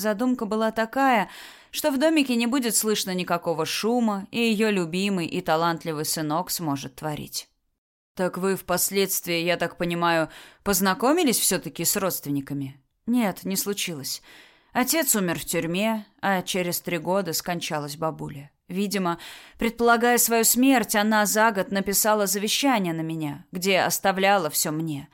Задумка была такая, что в домике не будет слышно никакого шума, и ее любимый и талантливый сынок сможет творить. Так вы впоследствии, я так понимаю, познакомились все-таки с родственниками? Нет, не случилось. Отец умер в тюрьме, а через три года скончалась бабуля. Видимо, предполагая свою смерть, она за год написала завещание на меня, где оставляла все мне.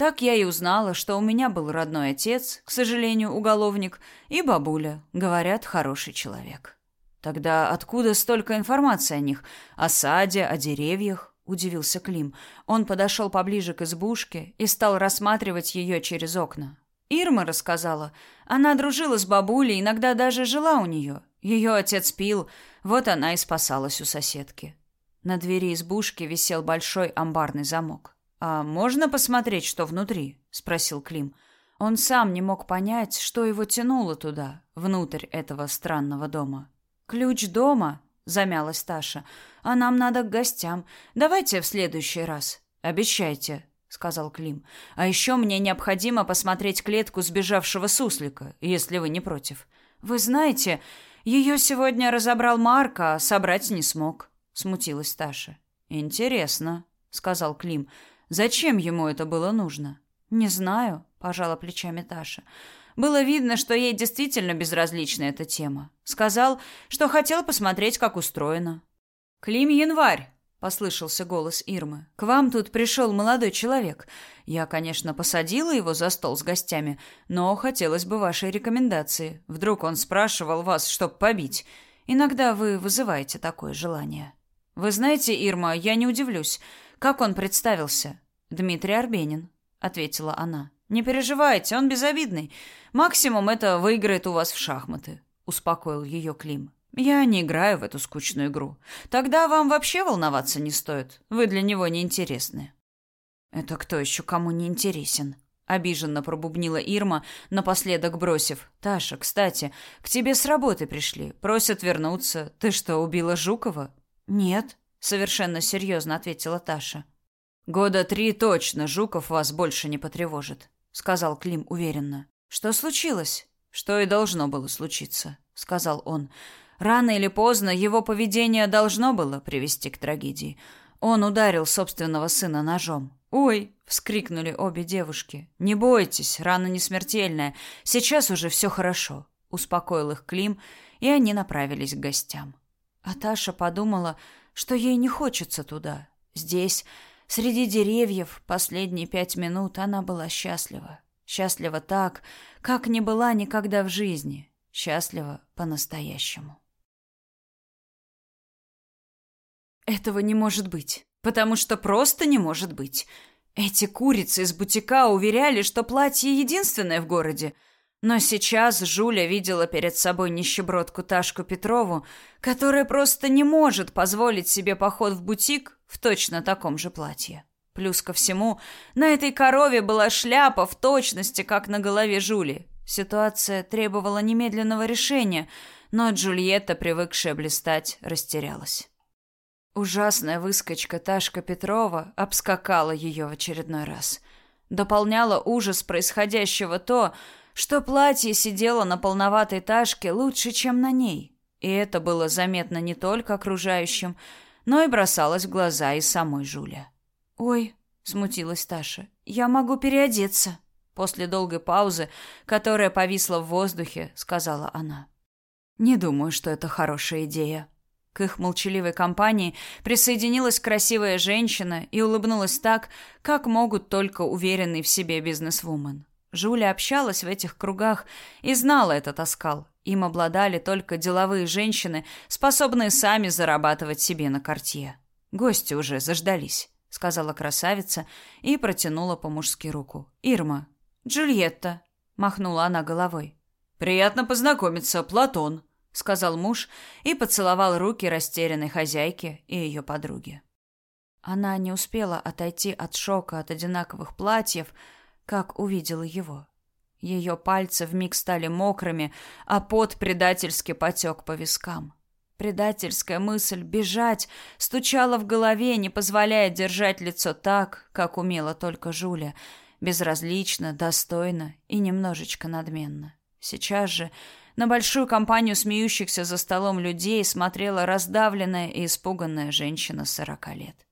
Так я и узнала, что у меня был родной отец, к сожалению, уголовник, и бабуля, говорят, хороший человек. Тогда откуда столько информации о них? О саде, о деревьях? Удивился Клим. Он подошел поближе к избушке и стал рассматривать ее через окна. Ирма рассказала. Она дружила с бабулей, иногда даже жила у нее. Ее отец пил, вот она и спасалась у соседки. На двери избушки висел большой амбарный замок. «А можно посмотреть, что внутри?» — спросил Клим. Он сам не мог понять, что его тянуло туда, внутрь этого странного дома. «Ключ дома?» — замялась Таша. «А нам надо к гостям. Давайте в следующий раз. Обещайте», — сказал Клим. «А еще мне необходимо посмотреть клетку сбежавшего суслика, если вы не против. Вы знаете, ее сегодня разобрал Марк, а собрать не смог», — смутилась Таша. «Интересно», — сказал Клим. «Зачем ему это было нужно?» «Не знаю», — пожала плечами Таша. Было видно, что ей действительно безразлична эта тема. Сказал, что хотел посмотреть, как устроено. «Клим Январь!» — послышался голос Ирмы. «К вам тут пришел молодой человек. Я, конечно, посадила его за стол с гостями, но хотелось бы вашей рекомендации. Вдруг он спрашивал вас, чтоб побить. Иногда вы вызываете такое желание». «Вы знаете, Ирма, я не удивлюсь. Как он представился?» «Дмитрий Арбенин», — ответила она. «Не переживайте, он безобидный. Максимум это выиграет у вас в шахматы», — успокоил ее Клим. Я не играю в эту скучную игру. Тогда вам вообще волноваться не стоит. Вы для него не интересны. Это кто еще кому не интересен? Обиженно пробубнила Ирма, напоследок бросив: "Таша, кстати, к тебе с работы пришли, просят вернуться. Ты что, убила Жукова?" "Нет", совершенно серьезно ответила Таша. "Года три точно Жуков вас больше не потревожит", сказал Клим уверенно. "Что случилось?" "Что и должно было случиться", сказал он. Рано или поздно его поведение должно было привести к трагедии. Он ударил собственного сына ножом. «Ой!» — вскрикнули обе девушки. «Не бойтесь, рана не смертельная. Сейчас уже все хорошо», — успокоил их Клим, и они направились к гостям. А Таша подумала, что ей не хочется туда. Здесь, среди деревьев, последние пять минут она была счастлива. Счастлива так, как не была никогда в жизни. Счастлива по-настоящему. Этого не может быть. Потому что просто не может быть. Эти курицы из бутика уверяли, что платье единственное в городе. Но сейчас Жуля видела перед собой нищебродку Ташку Петрову, которая просто не может позволить себе поход в бутик в точно таком же платье. Плюс ко всему, на этой корове была шляпа в точности, как на голове Жули. Ситуация требовала немедленного решения, но Джульетта, привыкшая блистать, растерялась. Ужасная выскочка Ташка Петрова обскакала ее в очередной раз. Дополняла ужас происходящего то, что платье сидело на полноватой Ташке лучше, чем на ней. И это было заметно не только окружающим, но и бросалось в глаза и самой Жуле. «Ой», — смутилась Таша, — «я могу переодеться». После долгой паузы, которая повисла в воздухе, сказала она. «Не думаю, что это хорошая идея», к их молчаливой компании присоединилась красивая женщина и улыбнулась так, как могут только уверенные в себе бизнесвумен. Жуля общалась в этих кругах и знала этот оскал. Им обладали только деловые женщины, способные сами зарабатывать себе на картье. Гости уже заждались, сказала красавица и протянула по-мужски руку. Ирма, Джульетта, махнула она головой. Приятно познакомиться, Платон, — сказал муж и поцеловал руки растерянной хозяйки и ее подруги. Она не успела отойти от шока от одинаковых платьев, как увидела его. Ее пальцы вмиг стали мокрыми, а пот предательски потек по вискам. Предательская мысль бежать стучала в голове, не позволяя держать лицо так, как умела только Жуля, безразлично, достойно и немножечко надменно. Сейчас же на большую компанию смеющихся за столом людей смотрела раздавленная и испуганная женщина сорока лет.